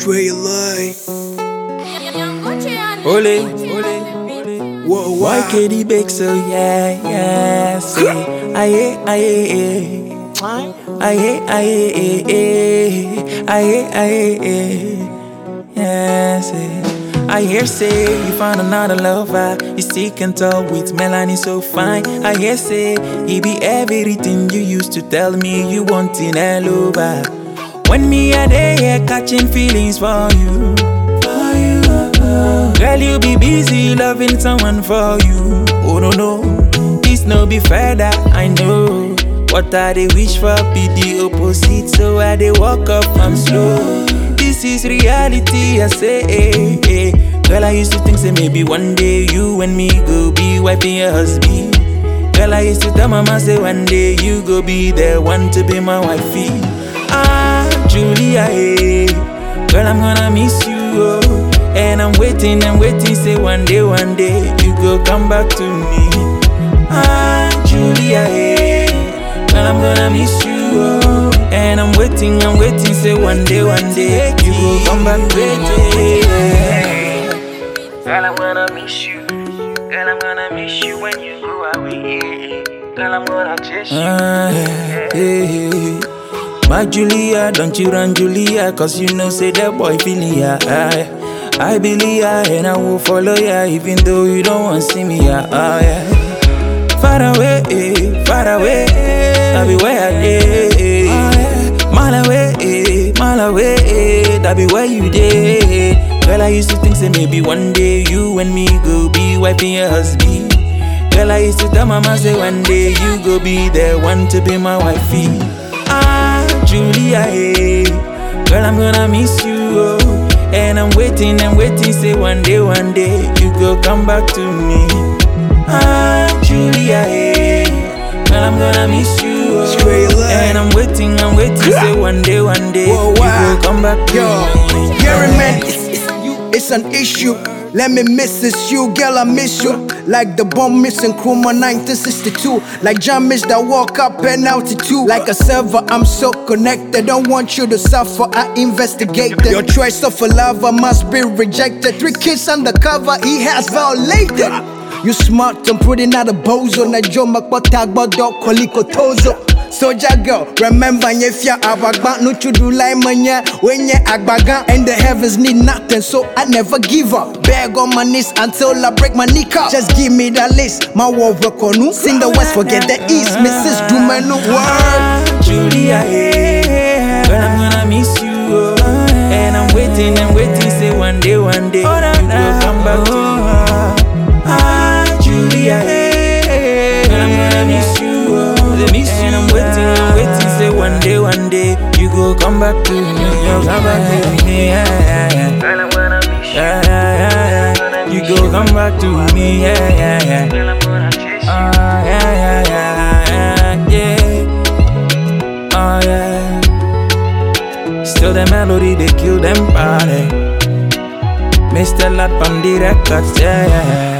Straight line. Ole, Whoa, why wow. KD bake so yeah, yeah, say, aye, aye, aye, aye, aye, aye, aye, aye, yeah, say. I hear say you found another lover. You stick and tall with Melanie so fine. I hear say he be everything you used to tell me you want in a lover. When me a day here catching feelings for you. For you. Girl, you be busy loving someone for you. Oh no no, this no be fair that I know. What I they wish for be the opposite, so I they walk up I'm slow. This is reality, I say. eh, eh. Girl, I used to think say maybe one day you and me go be wife and your husband. Girl, I used to tell mama say one day you go be the one to be my wifey. Ah, Julia, eh. Girl, I'm gonna miss you, oh. And I'm waiting and waiting, say one day, one day you go come back to me. Ah, Julia, eh. Girl, I'm gonna miss you, oh. And I'm waiting, I'm waiting, say one day, one day you go come back to me. Girl, I'm gonna miss you. Girl, I'm gonna miss you when you go away. Girl, I'm gonna chase you. Ah, yeah, yeah. My Julia, don't you run Julia, cause you know say that boy feeling ya. I, I believe ya, and I will follow ya, even though you don't want see me ya. Ah, yeah. Far away, far away, that be where I dey. Mile away, mile away, that be where you dey. Girl, I used to think say maybe one day you and me go be wife and your husband. Girl, I used to tell mama say one day you go be the one to be my wifey. Girl, I'm gonna miss you, oh. And I'm waiting and waiting, say one day, one day you go come back to me. Ah, Julia, eh. Girl, I'm gonna miss you, oh. And I'm waiting, I'm waiting, say one day, one day you go come back to Yo, me. Gary man, it's, it's, it's an issue. Let me miss this you, girl, I miss you. Like the bomb missing Chroma 1962. Like John that walk up penalty too. Like a server, I'm so connected. Don't want you to suffer, I investigated. Your choice of a lover must be rejected. Three kids undercover, he has violated. You smart and putting out a bozo. Na Joe McButagbo dog Koliko Tozo. Soldier girl, remember if ya abagba no to do like manya when ya agbaga and the heavens need nothing, so I never give up. Beg on my knees until I break my kneecap. Just give me that list, my war work on you. Sing the west, forget the east, Mrs. Dumenu word. Julia, eh. Girl, I'm gonna miss you, oh. And I'm waiting and waiting, say one day, one day you will come back to go come back to me. Me, yeah, yeah, I'm gonna miss you. Yeah, yeah, yeah. You go come back to me, yeah, yeah, yeah. I'm gonna chase you. Ah, yeah, yeah, yeah, yeah. Oh yeah. Still the melody they kill them party. Mr. Lad from the records, yeah.